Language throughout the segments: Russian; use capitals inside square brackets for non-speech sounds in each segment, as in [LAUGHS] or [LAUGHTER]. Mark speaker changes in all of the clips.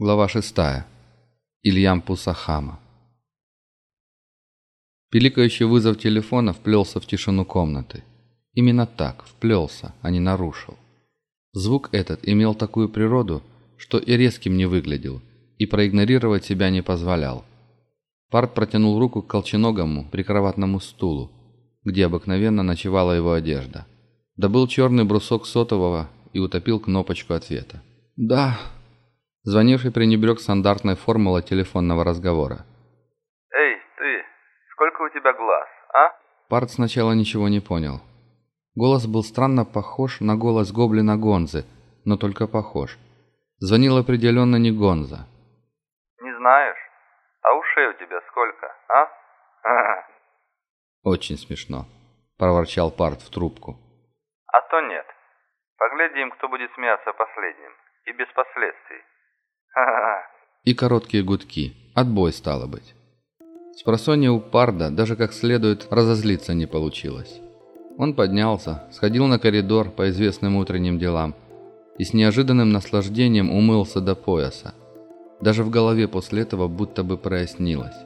Speaker 1: Глава 6. Ильям Пусахама. Пиликающий вызов телефона вплелся в тишину комнаты. Именно так, вплелся, а не нарушил. Звук этот имел такую природу, что и резким не выглядел, и проигнорировать себя не позволял. Парт протянул руку к колченогому прикроватному стулу, где обыкновенно ночевала его одежда. Добыл черный брусок сотового и утопил кнопочку ответа. «Да», Звонивший пренебрег стандартной формулой телефонного разговора.
Speaker 2: «Эй, ты, сколько у тебя глаз, а?»
Speaker 1: Парт сначала ничего не понял. Голос был странно похож на голос гоблина Гонзы, но только похож. Звонил определенно не Гонза.
Speaker 2: «Не знаешь? А ушей у тебя сколько, а?» [LAUGHS]
Speaker 1: «Очень смешно», – проворчал Парт в трубку.
Speaker 2: «А то нет. Поглядим, кто будет смеяться последним. И без последствий».
Speaker 1: И короткие гудки. Отбой стало быть. Спросонья у Парда даже как следует разозлиться не получилось. Он поднялся, сходил на коридор по известным утренним делам и с неожиданным наслаждением умылся до пояса. Даже в голове после этого будто бы прояснилось.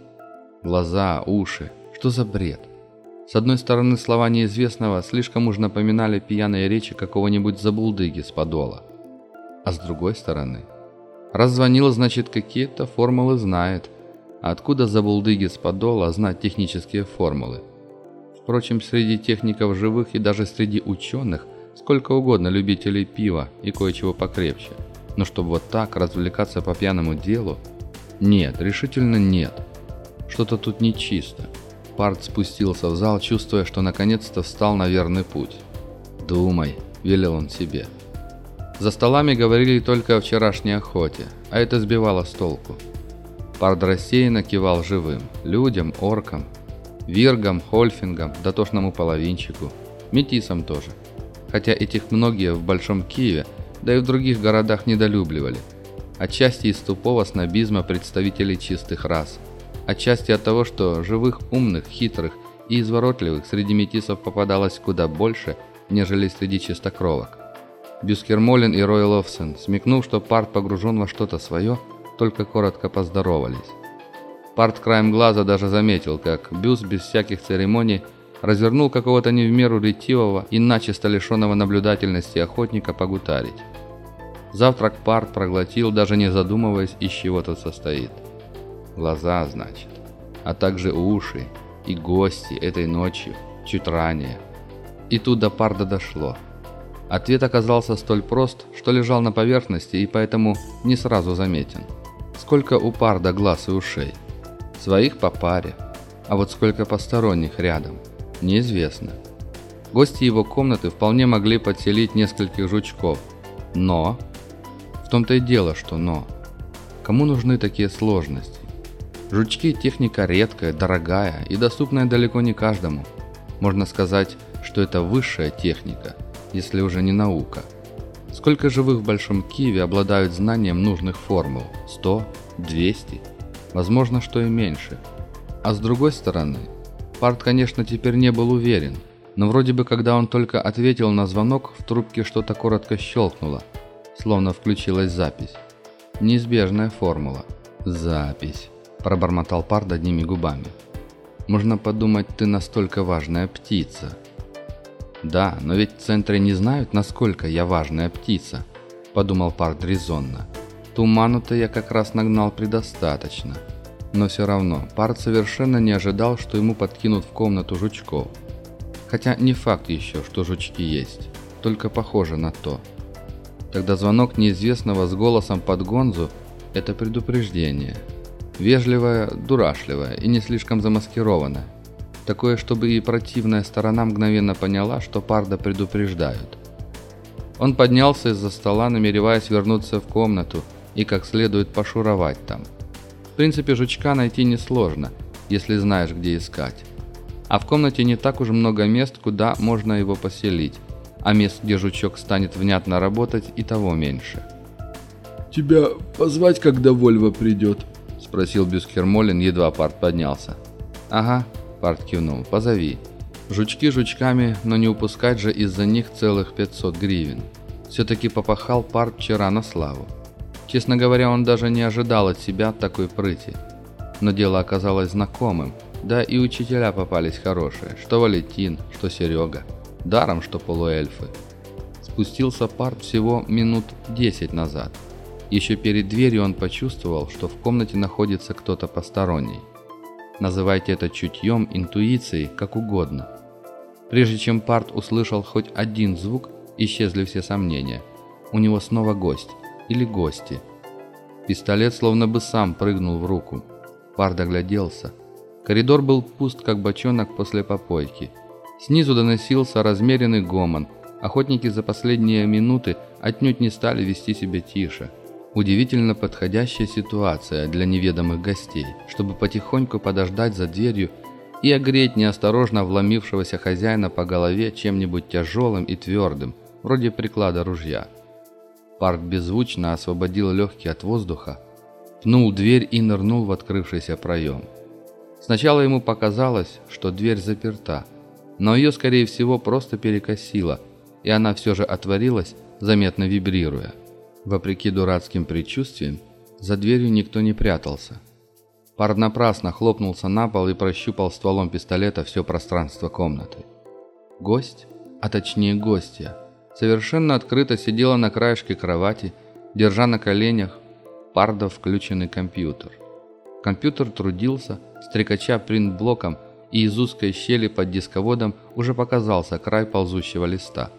Speaker 1: Глаза, уши. Что за бред? С одной стороны, слова неизвестного слишком уж напоминали пьяные речи какого-нибудь забулдыги с подола. А с другой стороны, Раз звонил, значит, какие-то формулы знает. А откуда за булдыги с подола знать технические формулы? Впрочем, среди техников живых и даже среди ученых сколько угодно любителей пива и кое-чего покрепче. Но чтобы вот так развлекаться по пьяному делу? Нет, решительно нет. Что-то тут нечисто. Парт спустился в зал, чувствуя, что наконец-то встал на верный путь. «Думай», – велел он себе. За столами говорили только о вчерашней охоте, а это сбивало с толку. Пард рассеянно кивал живым, людям, оркам, виргам, хольфингам, дотошному половинчику, метисам тоже. Хотя этих многие в Большом Киеве, да и в других городах недолюбливали. Отчасти из тупого снобизма представителей чистых рас. Отчасти от того, что живых, умных, хитрых и изворотливых среди метисов попадалось куда больше, нежели среди чистокровок. Бюскермолин и Рой Ловсен, смекнув, что Парт погружен во что-то свое, только коротко поздоровались. Парт краем глаза даже заметил, как Бюс без всяких церемоний развернул какого-то не в меру ретивого и начисто лишенного наблюдательности охотника погутарить. Завтрак Парт проглотил, даже не задумываясь, из чего тот состоит. Глаза, значит, а также уши и гости этой ночью, чуть ранее. И тут до Парда дошло – Ответ оказался столь прост, что лежал на поверхности и поэтому не сразу заметен. Сколько у парда глаз и ушей? Своих по паре. А вот сколько посторонних рядом? Неизвестно. Гости его комнаты вполне могли подселить нескольких жучков. Но... В том-то и дело, что но. Кому нужны такие сложности? Жучки – техника редкая, дорогая и доступная далеко не каждому. Можно сказать, что это высшая техника – если уже не наука. Сколько живых в Большом Киеве обладают знанием нужных формул? 100? 200? Возможно, что и меньше. А с другой стороны, Парт, конечно, теперь не был уверен, но вроде бы, когда он только ответил на звонок, в трубке что-то коротко щелкнуло, словно включилась запись. Неизбежная формула. «Запись», – пробормотал Парт одними губами. «Можно подумать, ты настолько важная птица». «Да, но ведь в центре не знают, насколько я важная птица», – подумал Парк резонно. «Туману-то я как раз нагнал предостаточно». Но все равно, Парт совершенно не ожидал, что ему подкинут в комнату жучков. Хотя не факт еще, что жучки есть, только похоже на то. Тогда звонок неизвестного с голосом под гонзу – это предупреждение. Вежливое, дурашливое и не слишком замаскированное. Такое, чтобы и противная сторона мгновенно поняла, что Парда предупреждают. Он поднялся из-за стола, намереваясь вернуться в комнату и как следует пошуровать там. В принципе, жучка найти несложно, если знаешь, где искать. А в комнате не так уж много мест, куда можно его поселить, а мест, где жучок станет внятно работать, и того меньше.
Speaker 3: «Тебя позвать, когда Вольва придет?» – спросил
Speaker 1: Бюскермолин, едва Парт поднялся. «Ага», Парт кивнул. «Позови». Жучки жучками, но не упускать же из-за них целых 500 гривен. Все-таки попахал Парт вчера на славу. Честно говоря, он даже не ожидал от себя такой прыти. Но дело оказалось знакомым, да и учителя попались хорошие, что Валентин, что Серега. Даром, что полуэльфы. Спустился парт всего минут 10 назад. Еще перед дверью он почувствовал, что в комнате находится кто-то посторонний. Называйте это чутьем, интуицией, как угодно. Прежде чем Парт услышал хоть один звук, исчезли все сомнения. У него снова гость. Или гости. Пистолет словно бы сам прыгнул в руку. Парт огляделся. Коридор был пуст, как бочонок после попойки. Снизу доносился размеренный гомон. Охотники за последние минуты отнюдь не стали вести себя тише. Удивительно подходящая ситуация для неведомых гостей, чтобы потихоньку подождать за дверью и огреть неосторожно вломившегося хозяина по голове чем-нибудь тяжелым и твердым, вроде приклада ружья. Парк беззвучно освободил легкие от воздуха, пнул дверь и нырнул в открывшийся проем. Сначала ему показалось, что дверь заперта, но ее, скорее всего, просто перекосило, и она все же отворилась, заметно вибрируя. Вопреки дурацким предчувствиям, за дверью никто не прятался – Пар напрасно хлопнулся на пол и прощупал стволом пистолета все пространство комнаты. Гость, а точнее гостья, совершенно открыто сидела на краешке кровати, держа на коленях парда включенный компьютер. Компьютер трудился, стрекача принт-блоком, и из узкой щели под дисководом уже показался край ползущего листа.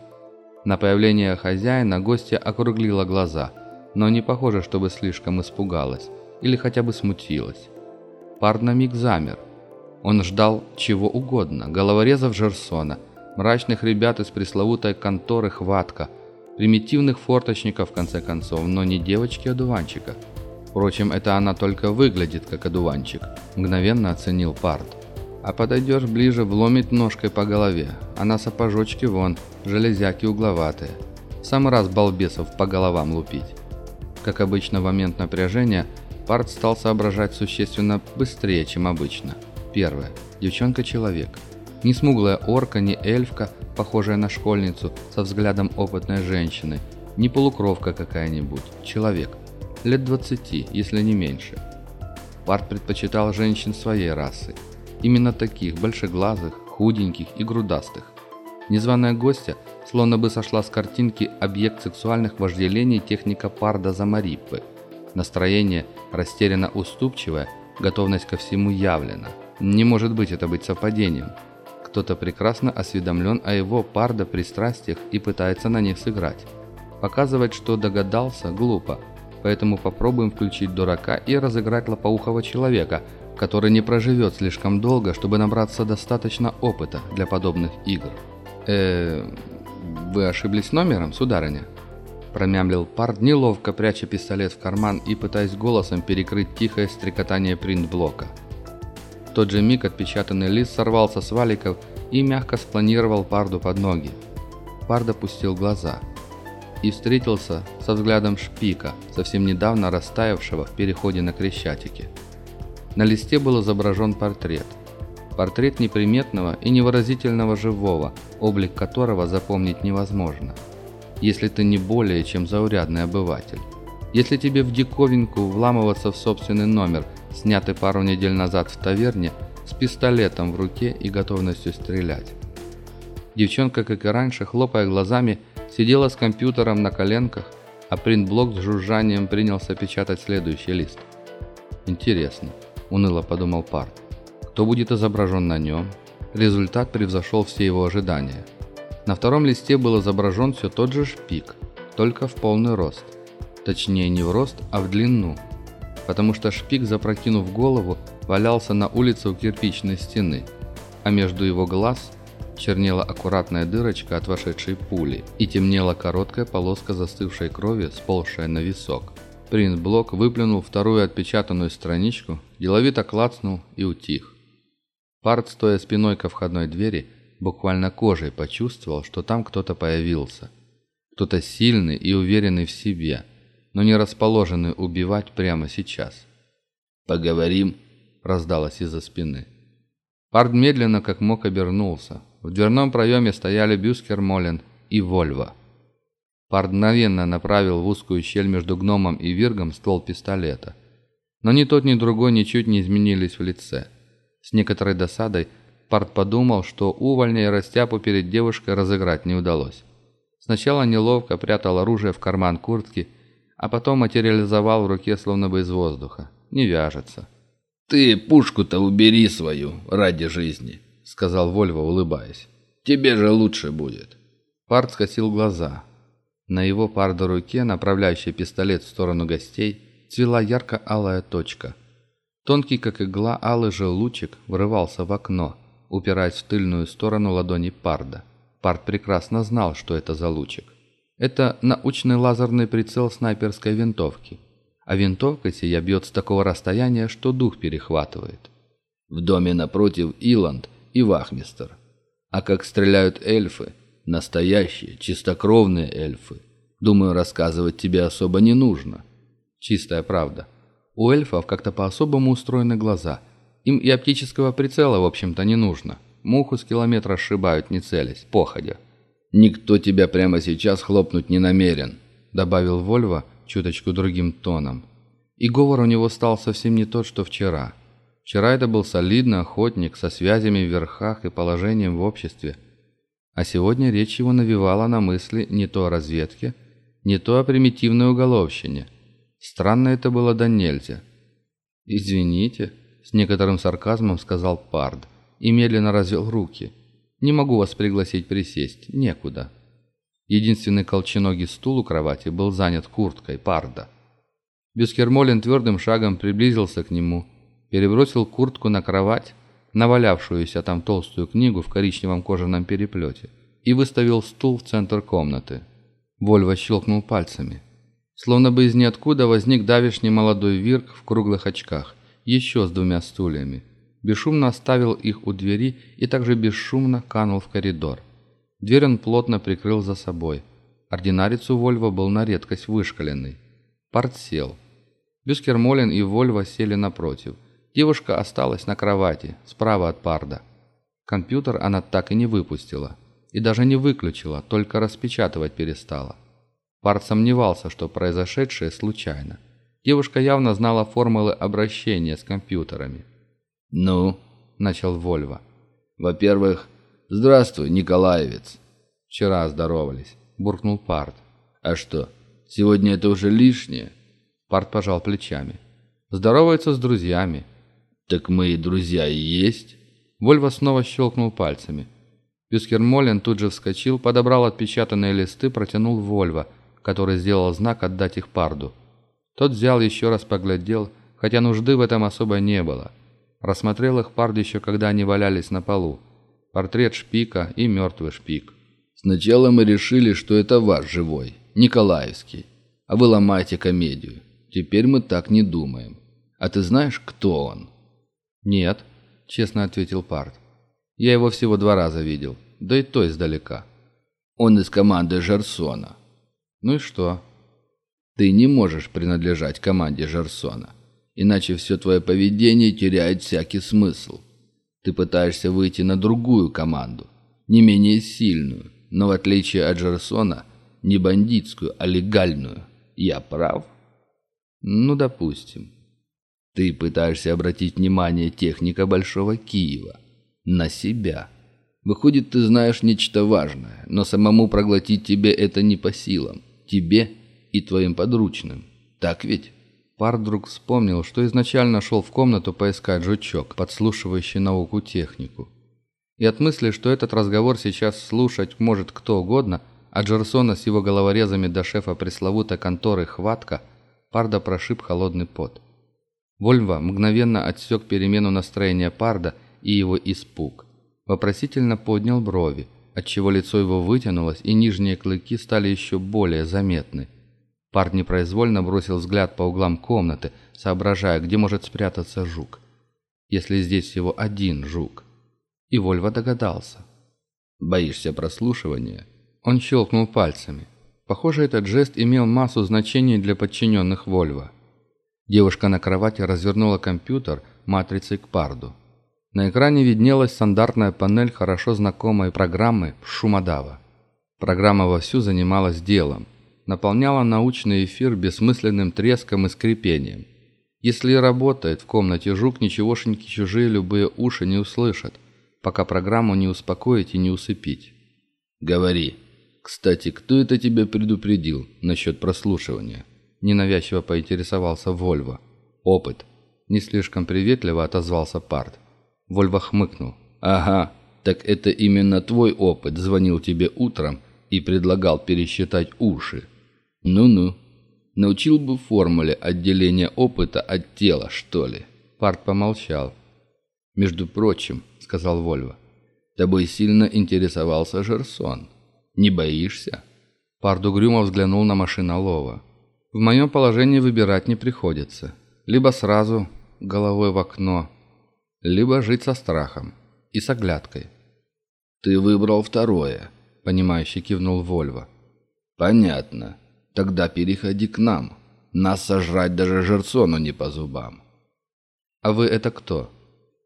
Speaker 1: На появление хозяина гостья округлила глаза, но не похоже, чтобы слишком испугалась или хотя бы смутилась. Пар на миг замер. Он ждал чего угодно, головорезов Жерсона, мрачных ребят из пресловутой конторы «Хватка», примитивных форточников, в конце концов, но не девочки-одуванчика. Впрочем, это она только выглядит как одуванчик, мгновенно оценил Парт. А подойдешь ближе, вломит ножкой по голове, а на вон, железяки угловатые. В самый раз балбесов по головам лупить. Как обычно в момент напряжения – Парт стал соображать существенно быстрее, чем обычно. Первое. Девчонка-человек. Не смуглая орка, не эльфка, похожая на школьницу, со взглядом опытной женщины. Не полукровка какая-нибудь. Человек. Лет 20, если не меньше. Парт предпочитал женщин своей расы. Именно таких, большеглазых, худеньких и грудастых. Незваная гостья словно бы сошла с картинки объект сексуальных вожделений техника Парда Замариппы – Настроение растерянно уступчивое, готовность ко всему явлена. Не может быть это быть совпадением. Кто-то прекрасно осведомлен о его пардо пристрастиях и пытается на них сыграть. Показывать, что догадался, глупо. Поэтому попробуем включить дурака и разыграть лопоухого человека, который не проживет слишком долго, чтобы набраться достаточно опыта для подобных игр. Э, вы ошиблись номером, сударыня? Промямлил Пард, неловко пряча пистолет в карман и пытаясь голосом перекрыть тихое стрекотание принт-блока. В тот же миг отпечатанный лист сорвался с валиков и мягко спланировал Парду под ноги. Пард опустил глаза и встретился со взглядом шпика, совсем недавно растаявшего в переходе на Крещатике. На листе был изображен портрет. Портрет неприметного и невыразительного живого, облик которого запомнить невозможно – если ты не более чем заурядный обыватель. Если тебе в диковинку вламываться в собственный номер, снятый пару недель назад в таверне, с пистолетом в руке и готовностью стрелять. Девчонка, как и раньше, хлопая глазами, сидела с компьютером на коленках, а принтблок с жужжанием принялся печатать следующий лист. «Интересно», – уныло подумал Парт. «Кто будет изображен на нем?» Результат превзошел все его ожидания – на втором листе был изображен все тот же шпик, только в полный рост. Точнее не в рост, а в длину. Потому что шпик, запрокинув голову, валялся на улице у кирпичной стены, а между его глаз чернела аккуратная дырочка от вошедшей пули и темнела короткая полоска застывшей крови, сползшая на висок. Принт-блок выплюнул вторую отпечатанную страничку, деловито клацнул и утих. Парт, стоя спиной ко входной двери, буквально кожей почувствовал, что там кто-то появился. Кто-то сильный и уверенный в себе, но не расположенный убивать прямо сейчас. «Поговорим», — раздалось из-за спины. Пард медленно, как мог, обернулся. В дверном проеме стояли Бюскер Молен и Вольво. Пард мгновенно направил в узкую щель между гномом и виргом ствол пистолета. Но ни тот, ни другой ничуть не изменились в лице. С некоторой досадой Пард подумал, что увольня и растяпу перед девушкой разыграть не удалось. Сначала неловко прятал оружие в карман куртки, а потом материализовал в руке словно бы из воздуха. Не вяжется.
Speaker 4: «Ты пушку-то убери свою ради жизни», — сказал Вольво, улыбаясь. «Тебе же лучше будет».
Speaker 1: Пард скосил глаза. На его пардо руке, направляющей пистолет в сторону гостей, цвела ярко-алая точка. Тонкий, как игла, алый же лучик врывался в окно, упираясь в тыльную сторону ладони Парда. Пард прекрасно знал, что это за лучик. Это научный лазерный прицел снайперской винтовки. А винтовка сия бьет с такого расстояния, что дух перехватывает.
Speaker 4: В доме напротив Иланд и Вахмистер. А как стреляют эльфы, настоящие, чистокровные эльфы, думаю, рассказывать тебе особо не нужно.
Speaker 1: Чистая правда. У эльфов как-то по-особому устроены глаза. Им и оптического прицела, в общем-то, не нужно. Муху с километра сшибают, не целясь, походя.
Speaker 4: «Никто тебя прямо сейчас хлопнуть не намерен», —
Speaker 1: добавил Вольво чуточку другим тоном. И говор у него стал совсем не тот, что вчера. Вчера это был солидный охотник со связями в верхах и положением в обществе. А сегодня речь его навевала на мысли не то о разведке, не то о примитивной уголовщине. Странно это было до нельзя. «Извините», — с некоторым сарказмом сказал Пард и медленно развел руки. «Не могу вас пригласить присесть, некуда». Единственный колченогий стул у кровати был занят курткой Парда. Бюскермолин твердым шагом приблизился к нему, перебросил куртку на кровать, навалявшуюся там толстую книгу в коричневом кожаном переплете, и выставил стул в центр комнаты. Вольво щелкнул пальцами. Словно бы из ниоткуда возник давишний молодой вирк в круглых очках, еще с двумя стульями. Бесшумно оставил их у двери и также бесшумно канул в коридор. Дверь он плотно прикрыл за собой. Ординарец у Вольва был на редкость вышкаленный. Парт сел. Бюскермолин и Вольва сели напротив. Девушка осталась на кровати, справа от Парда. Компьютер она так и не выпустила. И даже не выключила, только распечатывать перестала. Парт сомневался, что произошедшее случайно. Девушка явно знала формулы обращения с компьютерами.
Speaker 4: «Ну?»
Speaker 1: – начал Вольва.
Speaker 4: «Во-первых, «Здравствуй, Николаевец!»
Speaker 1: «Вчера здоровались», — буркнул Парт.
Speaker 4: «А что, сегодня это уже лишнее?»
Speaker 1: Парт пожал плечами. «Здоровается с друзьями».
Speaker 4: «Так мы и друзья и есть».
Speaker 1: Вольва снова щелкнул пальцами. Пюскермолен тут же вскочил, подобрал отпечатанные листы, протянул Вольва, который сделал знак отдать их Парду. Тот взял еще раз поглядел, хотя нужды в этом особо не было. Рассмотрел их Пард еще, когда они валялись на полу портрет шпика и мертвый шпик.
Speaker 4: Сначала мы решили, что это ваш живой, Николаевский, а вы ломаете комедию. Теперь мы так не думаем. А ты знаешь, кто он?»
Speaker 1: «Нет», — честно ответил Парт. «Я его всего два раза видел, да и то издалека».
Speaker 4: «Он из команды Жерсона».
Speaker 1: «Ну и что?»
Speaker 4: «Ты не можешь принадлежать команде Жерсона, иначе все твое поведение теряет всякий смысл». Ты пытаешься выйти на другую команду, не менее сильную, но в отличие от Джерсона, не бандитскую, а легальную. Я прав?
Speaker 1: Ну, допустим.
Speaker 4: Ты пытаешься обратить внимание техника Большого Киева на себя. Выходит, ты знаешь нечто важное, но самому проглотить тебе это не по силам. Тебе и твоим подручным. Так ведь?
Speaker 1: Пар вспомнил, что изначально шел в комнату поискать жучок, подслушивающий науку технику. И от мысли, что этот разговор сейчас слушать может кто угодно, от Джерсона с его головорезами до шефа пресловутой конторы «Хватка», Парда прошиб холодный пот. Вольва мгновенно отсек перемену настроения Парда и его испуг. Вопросительно поднял брови, отчего лицо его вытянулось, и нижние клыки стали еще более заметны. Пард непроизвольно бросил взгляд по углам комнаты, соображая, где может спрятаться жук. Если здесь всего один жук. И Вольва догадался.
Speaker 4: «Боишься прослушивания?»
Speaker 1: Он щелкнул пальцами. Похоже, этот жест имел массу значений для подчиненных Вольва. Девушка на кровати развернула компьютер матрицей к парду. На экране виднелась стандартная панель хорошо знакомой программы Шумодава. Программа вовсю занималась делом, наполняла научный эфир бессмысленным треском и скрипением. Если работает в комнате жук, ничегошеньки чужие любые уши не услышат, пока программу не успокоить и не усыпить.
Speaker 4: «Говори. Кстати, кто это тебя предупредил насчет прослушивания?»
Speaker 1: Ненавязчиво поинтересовался Вольво. «Опыт». Не слишком приветливо отозвался Парт. Вольво хмыкнул.
Speaker 4: «Ага, так это именно твой опыт звонил тебе утром и предлагал пересчитать уши. Ну-ну, научил бы формуле отделения опыта от тела, что ли?»
Speaker 1: Парт помолчал.
Speaker 4: «Между прочим», — сказал Вольво, — «тобой сильно интересовался Жерсон. Не боишься?»
Speaker 1: Парт угрюмо взглянул на машину Лова. «В моем положении выбирать не приходится. Либо сразу головой в окно, либо жить со страхом и с оглядкой.
Speaker 4: «Ты выбрал второе», —
Speaker 1: понимающе кивнул Вольво.
Speaker 4: «Понятно. Тогда переходи к нам. Нас сожрать даже Жерсону не по зубам».
Speaker 1: «А вы это кто?»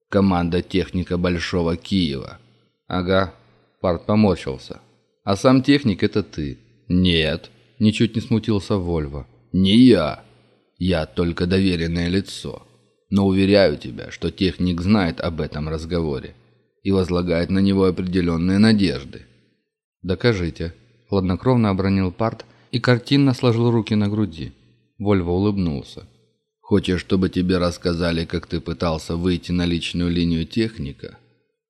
Speaker 4: «Команда техника Большого Киева».
Speaker 1: «Ага», — Парт поморщился. «А сам техник — это ты».
Speaker 4: «Нет», —
Speaker 1: ничуть не смутился Вольво.
Speaker 4: «Не я. Я только доверенное лицо. Но уверяю тебя, что техник знает об этом разговоре и возлагает на него определенные надежды.
Speaker 1: «Докажите», — хладнокровно обронил Парт и картинно сложил руки на груди. Вольво улыбнулся.
Speaker 4: «Хочешь, чтобы тебе рассказали, как ты пытался выйти на личную линию техника?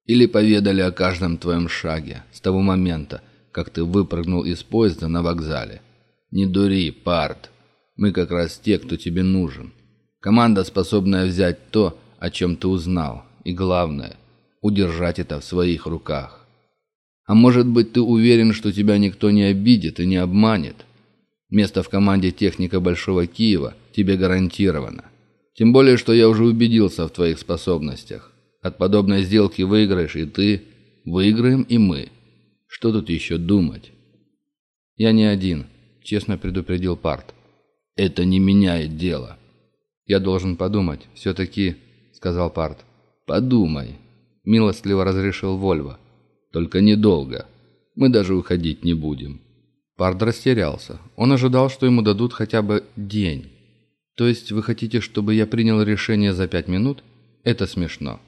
Speaker 4: Или поведали о каждом твоем шаге с того момента, как ты выпрыгнул из поезда на вокзале? Не дури, Парт. Мы как раз те, кто тебе нужен. Команда, способная взять то, о чем ты узнал, и главное — удержать это в своих руках. А может быть, ты уверен, что тебя никто не обидит и не обманет? Место в команде техника Большого Киева тебе гарантировано. Тем более, что я уже убедился в твоих способностях. От подобной сделки выиграешь и ты, выиграем и мы. Что тут еще думать?
Speaker 1: Я не один, честно предупредил Парт.
Speaker 4: Это не меняет дело.
Speaker 1: Я должен подумать, все-таки, сказал Парт.
Speaker 4: Подумай,
Speaker 1: милостливо разрешил Вольво.
Speaker 4: «Только недолго. Мы даже уходить не будем».
Speaker 1: Пард растерялся. Он ожидал, что ему дадут хотя бы день. «То есть вы хотите, чтобы я принял решение за пять минут? Это смешно».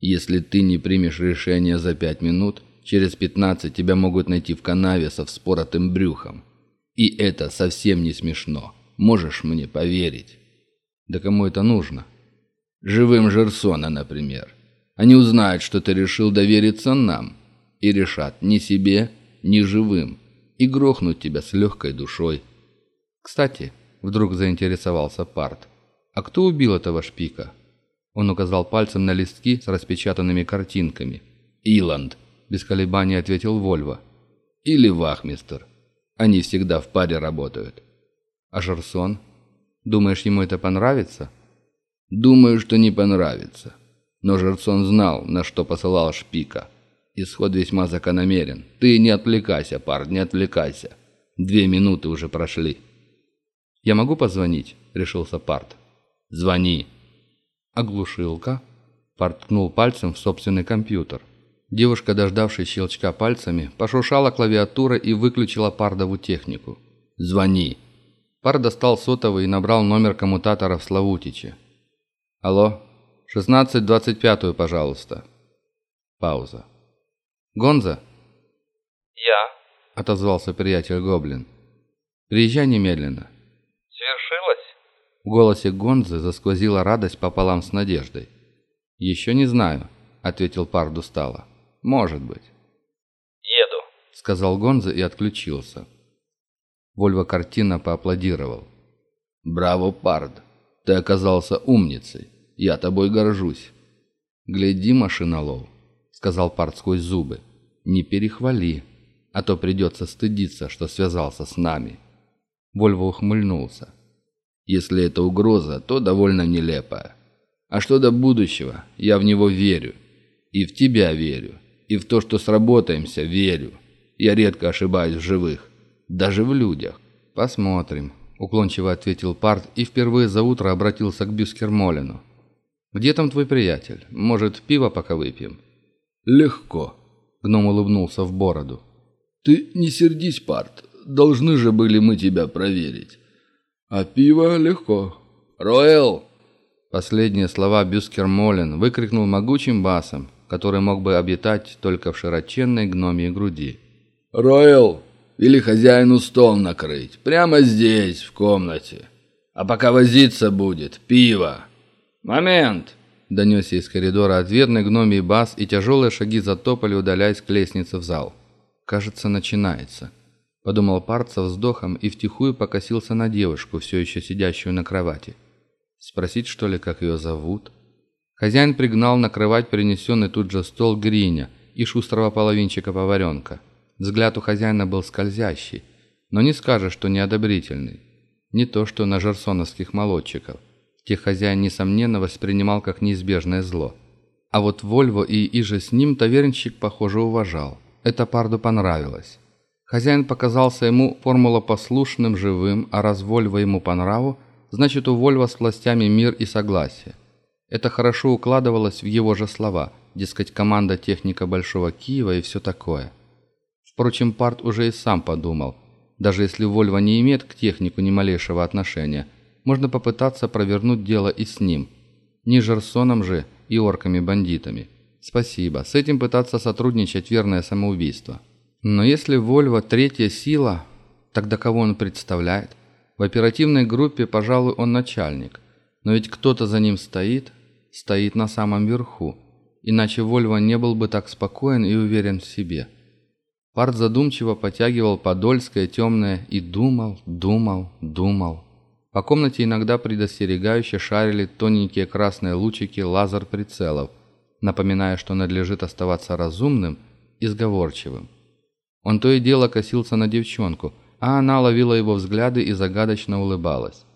Speaker 4: «Если ты не примешь решение за пять минут, через пятнадцать тебя могут найти в канаве со вспоротым брюхом. И это совсем не смешно. Можешь мне поверить?»
Speaker 1: «Да кому это нужно?»
Speaker 4: «Живым Жерсона, например. Они узнают, что ты решил довериться нам, и решат ни себе, ни живым, и грохнут тебя с легкой душой.
Speaker 1: Кстати, вдруг заинтересовался Парт, а кто убил этого шпика? Он указал пальцем на листки с распечатанными картинками.
Speaker 4: «Иланд», — без колебаний ответил Вольво. «Или Вахмистер. Они всегда в паре работают».
Speaker 1: «А Жерсон? Думаешь, ему это понравится?»
Speaker 4: «Думаю, что не понравится». Но Жерсон знал, на что посылал шпика. Исход весьма закономерен. Ты не отвлекайся, парень, не отвлекайся. Две минуты уже прошли.
Speaker 1: «Я могу позвонить?» — решился Парт.
Speaker 4: «Звони».
Speaker 1: «Оглушилка?» Парт ткнул пальцем в собственный компьютер. Девушка, дождавшись щелчка пальцами, пошуршала клавиатура и выключила Пардову технику.
Speaker 4: «Звони».
Speaker 1: Пар достал сотовый и набрал номер коммутатора в Славутиче. «Алло, Шестнадцать двадцать пятую, пожалуйста». Пауза. «Гонза?»
Speaker 2: «Я», —
Speaker 1: отозвался приятель Гоблин. «Приезжай немедленно».
Speaker 2: «Свершилось?»
Speaker 1: В голосе Гонзы засквозила радость пополам с надеждой. «Еще не знаю», — ответил Пард устало. «Может быть».
Speaker 2: «Еду», —
Speaker 1: сказал Гонза и отключился. Вольво картинно поаплодировал.
Speaker 4: «Браво, Пард! Ты оказался умницей. Я тобой горжусь».
Speaker 1: «Гляди, машинолов», — сказал Парт сквозь зубы. «Не перехвали, а то придется стыдиться, что связался с нами». Вольво ухмыльнулся.
Speaker 4: «Если это угроза, то довольно нелепая. А что до будущего, я в него верю. И в тебя верю. И в то, что сработаемся, верю. Я редко ошибаюсь в живых. Даже в людях.
Speaker 1: Посмотрим», — уклончиво ответил Парт и впервые за утро обратился к Бюскермолину. «Где там твой приятель? Может, пиво пока выпьем?»
Speaker 3: «Легко», —
Speaker 1: гном улыбнулся в бороду.
Speaker 3: «Ты не сердись, Парт.
Speaker 4: должны же были мы тебя проверить.
Speaker 3: А пиво легко.
Speaker 4: Роэл!»
Speaker 1: Последние слова Бюскер Молин выкрикнул могучим басом, который мог бы обитать только в широченной гномии груди.
Speaker 4: «Роэл, или хозяину стол накрыть, прямо здесь, в комнате. А пока возиться будет, пиво!» «Момент!» – донесся из коридора ответный гномий бас, и тяжелые шаги затопали, удаляясь к лестнице в зал.
Speaker 1: «Кажется, начинается», – подумал Парт со вздохом и втихую покосился на девушку, все еще сидящую на кровати. «Спросить, что ли, как ее зовут?» Хозяин пригнал накрывать принесенный тут же стол Гриня и шустрого половинчика-поваренка. Взгляд у хозяина был скользящий, но не скажешь, что неодобрительный. Не то, что на жерсоновских молодчиков. Тех хозяин, несомненно, воспринимал как неизбежное зло. А вот Вольво и иже с ним тавернщик, похоже, уважал. Это Парду понравилось. Хозяин показался ему формулопослушным, живым, а раз Вольво ему по нраву, значит у Вольво с властями мир и согласие. Это хорошо укладывалось в его же слова, дескать, команда техника Большого Киева и все такое. Впрочем, Парт уже и сам подумал, даже если Вольво не имеет к технику ни малейшего отношения, можно попытаться провернуть дело и с ним. Не Жерсоном же и орками-бандитами. Спасибо, с этим пытаться сотрудничать верное самоубийство. Но если Вольво третья сила, тогда кого он представляет? В оперативной группе, пожалуй, он начальник. Но ведь кто-то за ним стоит, стоит на самом верху. Иначе Вольво не был бы так спокоен и уверен в себе. Парт задумчиво потягивал подольское темное и думал, думал, думал. По комнате иногда предостерегающе шарили тоненькие красные лучики лазер-прицелов, напоминая, что надлежит оставаться разумным и сговорчивым. Он то и дело косился на девчонку, а она ловила его взгляды и загадочно улыбалась.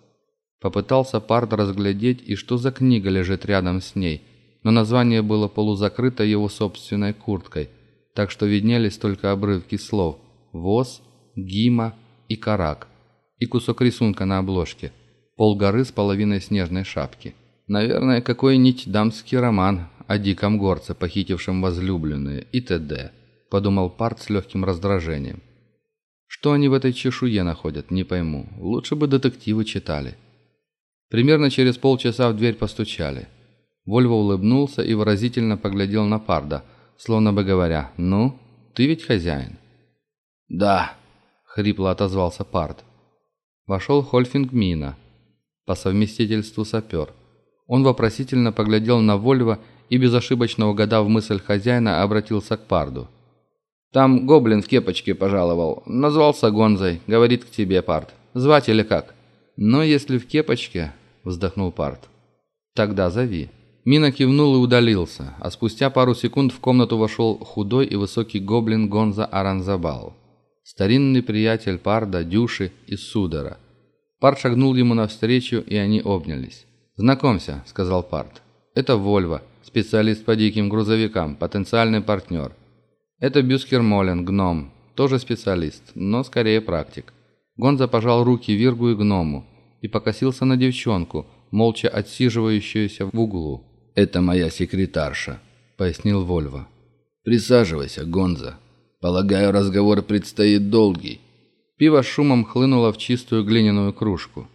Speaker 1: Попытался Парт разглядеть, и что за книга лежит рядом с ней, но название было полузакрыто его собственной курткой, так что виднелись только обрывки слов «воз», «гима» и «карак» и кусок рисунка на обложке, полгоры с половиной снежной шапки. Наверное, какой-нибудь дамский роман о диком горце, похитившем возлюбленные и т.д., подумал Парт с легким раздражением. Что они в этой чешуе находят, не пойму. Лучше бы детективы читали. Примерно через полчаса в дверь постучали. Вольво улыбнулся и выразительно поглядел на Парда, словно бы говоря, «Ну, ты ведь хозяин?»
Speaker 4: «Да», —
Speaker 1: хрипло отозвался Пард. Вошел Хольфинг Мина, по совместительству сапер. Он вопросительно поглядел на Вольво и, безошибочно угадав мысль хозяина, обратился к Парду. «Там гоблин в кепочке пожаловал. Назвался Гонзой. Говорит к тебе, Пард. Звать или как?» «Но если в кепочке, – вздохнул Парт. «Тогда зови». Мина кивнул и удалился, а спустя пару секунд в комнату вошел худой и высокий гоблин Гонза Аранзабал. Старинный приятель Парда, Дюши и Судора. Парт шагнул ему навстречу, и они обнялись. «Знакомься», – сказал Парт. «Это Вольво, специалист по диким грузовикам, потенциальный партнер. Это Бюскер Молен, гном, тоже специалист, но скорее практик». Гонза пожал руки Виргу и гному и покосился на девчонку, молча отсиживающуюся в углу.
Speaker 4: «Это моя секретарша», — пояснил Вольво. «Присаживайся, Гонза. Полагаю, разговор предстоит долгий».
Speaker 1: Пиво шумом хлынуло в чистую глиняную кружку.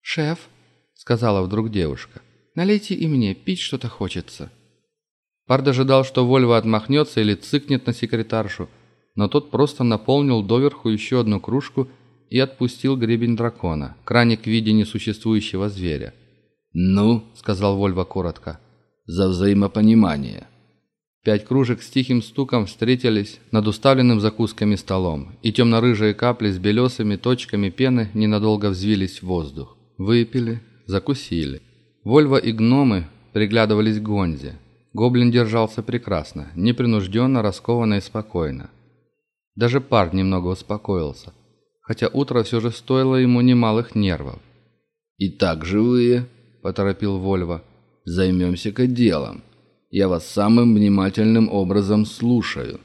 Speaker 1: «Шеф», — сказала вдруг девушка, — «налейте и мне, пить что-то хочется». Пард ожидал, что Вольво отмахнется или цыкнет на секретаршу, но тот просто наполнил доверху еще одну кружку и отпустил гребень дракона, краник в виде несуществующего зверя.
Speaker 4: «Ну», — сказал Вольва коротко, — «за взаимопонимание».
Speaker 1: Пять кружек с тихим стуком встретились над уставленным закусками столом, и темно-рыжие капли с белесыми точками пены ненадолго взвились в воздух. Выпили, закусили. Вольва и гномы приглядывались к Гонзе. Гоблин держался прекрасно, непринужденно, раскованно и спокойно. Даже пар немного успокоился – хотя утро все же стоило ему немалых нервов.
Speaker 4: «Итак, живые», — поторопил Вольво, — «займемся-ка делом. Я вас самым внимательным образом слушаю».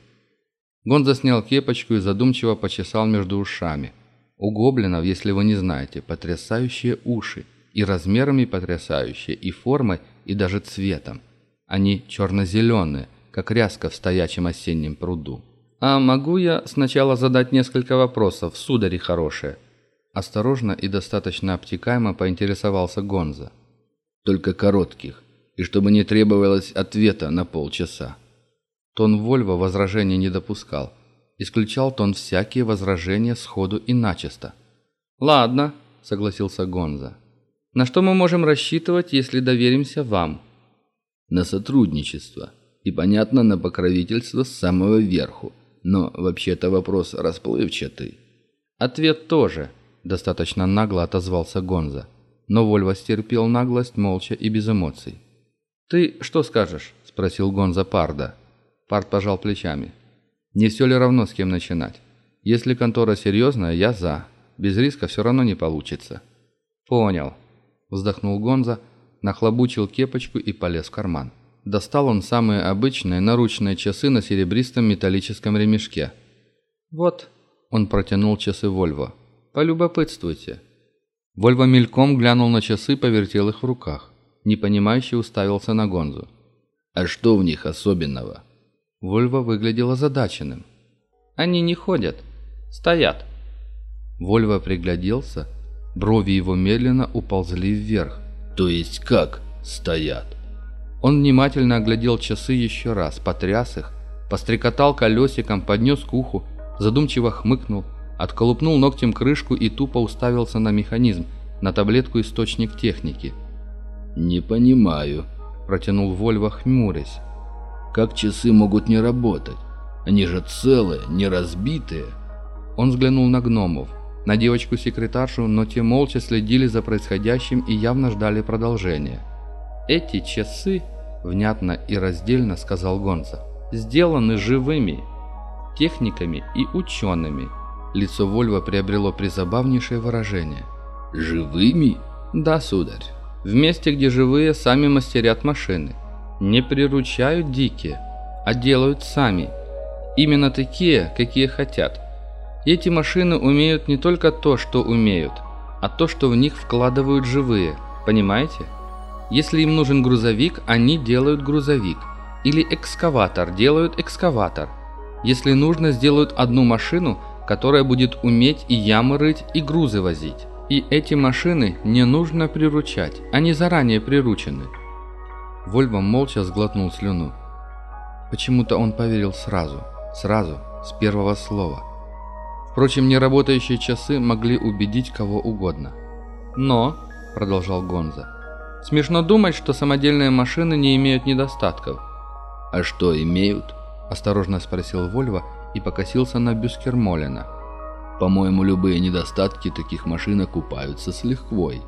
Speaker 1: Гонза снял кепочку и задумчиво почесал между ушами. У гоблинов, если вы не знаете, потрясающие уши. И размерами потрясающие, и формой, и даже цветом. Они черно-зеленые, как ряска в стоячем осеннем пруду. «А могу я сначала задать несколько вопросов, судари хорошие?» Осторожно и достаточно обтекаемо поинтересовался Гонза.
Speaker 4: «Только коротких, и чтобы не требовалось ответа на полчаса».
Speaker 1: Тон Вольво возражений не допускал. Исключал тон всякие возражения сходу и начисто. «Ладно», — согласился Гонза. «На что мы можем рассчитывать, если доверимся вам?»
Speaker 4: «На сотрудничество. И, понятно, на покровительство с самого верху. Но вообще-то вопрос расплывчатый».
Speaker 1: «Ответ тоже», — достаточно нагло отозвался Гонза. Но Вольво стерпел наглость молча и без эмоций. «Ты что скажешь?» — спросил Гонза Парда. Парт пожал плечами. «Не все ли равно, с кем начинать? Если контора серьезная, я за. Без риска все равно не получится». «Понял», — вздохнул Гонза, нахлобучил кепочку и полез в карман. Достал он самые обычные наручные часы на серебристом металлическом ремешке. «Вот», — он протянул часы Вольво. «Полюбопытствуйте». Вольво мельком глянул на часы, повертел их в руках. Непонимающе уставился на Гонзу.
Speaker 4: «А что в них особенного?»
Speaker 1: Вольво выглядел озадаченным. «Они не ходят. Стоят». Вольво пригляделся. Брови его медленно уползли вверх.
Speaker 4: «То есть как стоят?»
Speaker 1: Он внимательно оглядел часы еще раз, потряс их, пострекотал колесиком, поднес к уху, задумчиво хмыкнул, отколупнул ногтем крышку и тупо уставился на механизм, на таблетку источник техники.
Speaker 4: «Не понимаю», – протянул Вольво, хмурясь. Как часы могут не работать? Они же целые, не разбитые.
Speaker 1: Он взглянул на гномов, на девочку-секретаршу, но те молча следили за происходящим и явно ждали продолжения. «Эти часы», — внятно и раздельно сказал Гонза, — «сделаны живыми, техниками и учеными». Лицо Вольва приобрело призабавнейшее выражение.
Speaker 4: «Живыми?»
Speaker 1: «Да, сударь. В месте, где живые, сами мастерят машины не приручают дикие, а делают сами. Именно такие, какие хотят. эти машины умеют не только то, что умеют, а то, что в них вкладывают живые. Понимаете? Если им нужен грузовик, они делают грузовик. Или экскаватор, делают экскаватор. Если нужно, сделают одну машину, которая будет уметь и ямы рыть, и грузы возить. И эти машины не нужно приручать, они заранее приручены. Вольво молча сглотнул слюну. Почему-то он поверил сразу, сразу, с первого слова. Впрочем, неработающие часы могли убедить кого угодно. «Но», — продолжал Гонза, — «смешно думать, что самодельные машины не имеют недостатков».
Speaker 4: «А что имеют?»
Speaker 1: — осторожно спросил Вольво и покосился на Бюскермолина.
Speaker 4: «По-моему, любые недостатки таких машин окупаются с лихвой».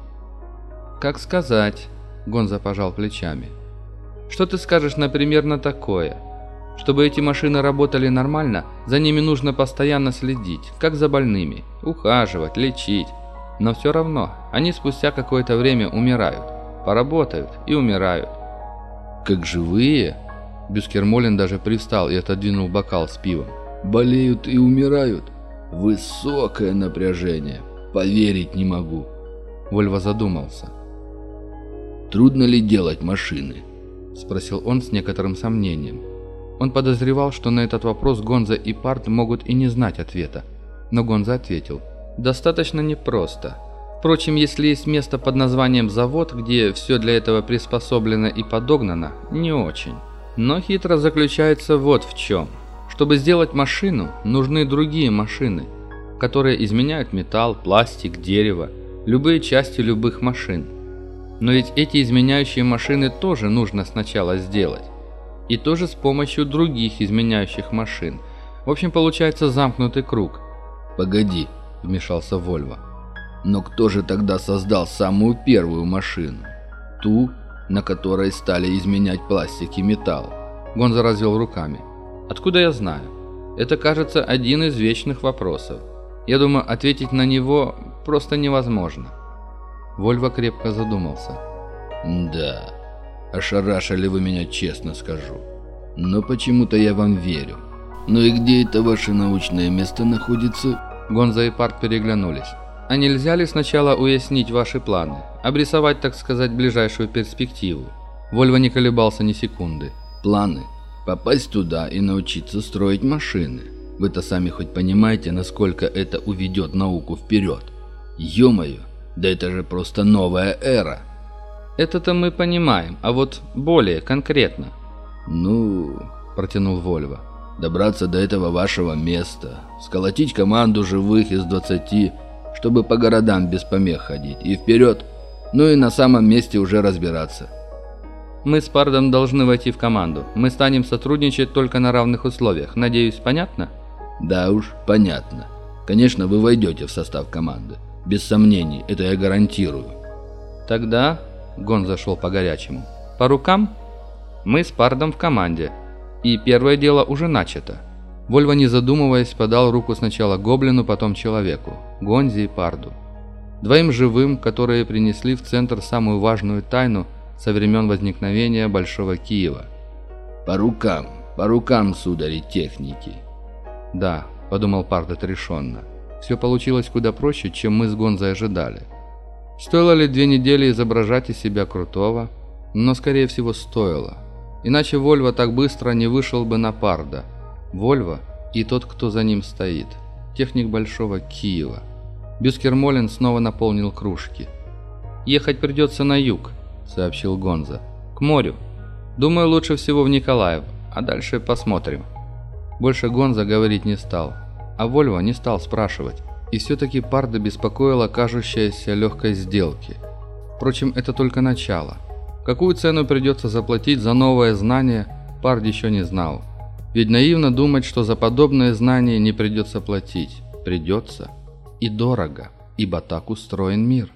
Speaker 1: «Как сказать?» — Гонза пожал плечами. Что ты скажешь, например, на такое? Чтобы эти машины работали нормально, за ними нужно постоянно следить, как за больными, ухаживать, лечить. Но все равно, они спустя какое-то время умирают, поработают и умирают.
Speaker 4: Как живые?
Speaker 1: Бюскермолин даже привстал и отодвинул бокал с пивом.
Speaker 4: Болеют и умирают? Высокое напряжение. Поверить не могу.
Speaker 1: Вольво задумался.
Speaker 4: Трудно ли делать машины?
Speaker 1: – спросил он с некоторым сомнением. Он подозревал, что на этот вопрос Гонза и Парт могут и не знать ответа. Но Гонза ответил. «Достаточно непросто. Впрочем, если есть место под названием «завод», где все для этого приспособлено и подогнано, не очень. Но хитро заключается вот в чем. Чтобы сделать машину, нужны другие машины, которые изменяют металл, пластик, дерево, любые части любых машин. Но ведь эти изменяющие машины тоже нужно сначала сделать. И тоже с помощью других изменяющих машин. В общем, получается замкнутый круг.
Speaker 4: «Погоди», — вмешался Вольво. «Но кто же тогда создал самую первую машину? Ту, на которой стали изменять пластик и металл?»
Speaker 1: Гонза развел руками. «Откуда я знаю? Это, кажется, один из вечных вопросов. Я думаю, ответить на него просто невозможно». Вольво крепко задумался.
Speaker 4: «Да, ошарашили вы меня, честно скажу. Но почему-то я вам верю. Ну и где это ваше научное место находится?»
Speaker 1: Гонза и Парк переглянулись. «А нельзя ли сначала уяснить ваши планы? Обрисовать, так сказать, ближайшую перспективу?» Вольво не колебался ни секунды.
Speaker 4: «Планы? Попасть туда и научиться строить машины. Вы-то сами хоть понимаете, насколько это уведет науку вперед? Ё-моё, да это же просто новая эра.
Speaker 1: Это-то мы понимаем, а вот более конкретно.
Speaker 4: Ну, протянул Вольво. Добраться до этого вашего места, сколотить команду живых из 20, чтобы по городам без помех ходить, и вперед, ну и на самом месте уже разбираться.
Speaker 1: Мы с Пардом должны войти в команду. Мы станем сотрудничать только на равных условиях. Надеюсь, понятно?
Speaker 4: Да уж, понятно. Конечно, вы войдете в состав команды. Без сомнений, это я гарантирую.
Speaker 1: Тогда, Гон зашел по горячему. По рукам? Мы с Пардом в команде. И первое дело уже начато. Вольва, не задумываясь, подал руку сначала гоблину, потом человеку. Гонзи и Парду. Двоим живым, которые принесли в центр самую важную тайну – со времен возникновения Большого Киева.
Speaker 4: «По рукам, по рукам, судари техники!»
Speaker 1: «Да», — подумал Парт отрешенно. «Все получилось куда проще, чем мы с Гонзой ожидали. Стоило ли две недели изображать из себя крутого? Но, скорее всего, стоило. Иначе Вольво так быстро не вышел бы на Парда. Вольво и тот, кто за ним стоит. Техник Большого Киева». Бюскермолин снова наполнил кружки. «Ехать придется на юг», – сообщил Гонза. «К морю. Думаю, лучше всего в Николаев, а дальше посмотрим». Больше Гонза говорить не стал, а Вольво не стал спрашивать. И все-таки Парда беспокоила кажущаяся легкой сделки. Впрочем, это только начало. Какую цену придется заплатить за новое знание, Пард еще не знал. Ведь наивно думать, что за подобное знание не придется платить. Придется. И дорого, ибо так устроен мир.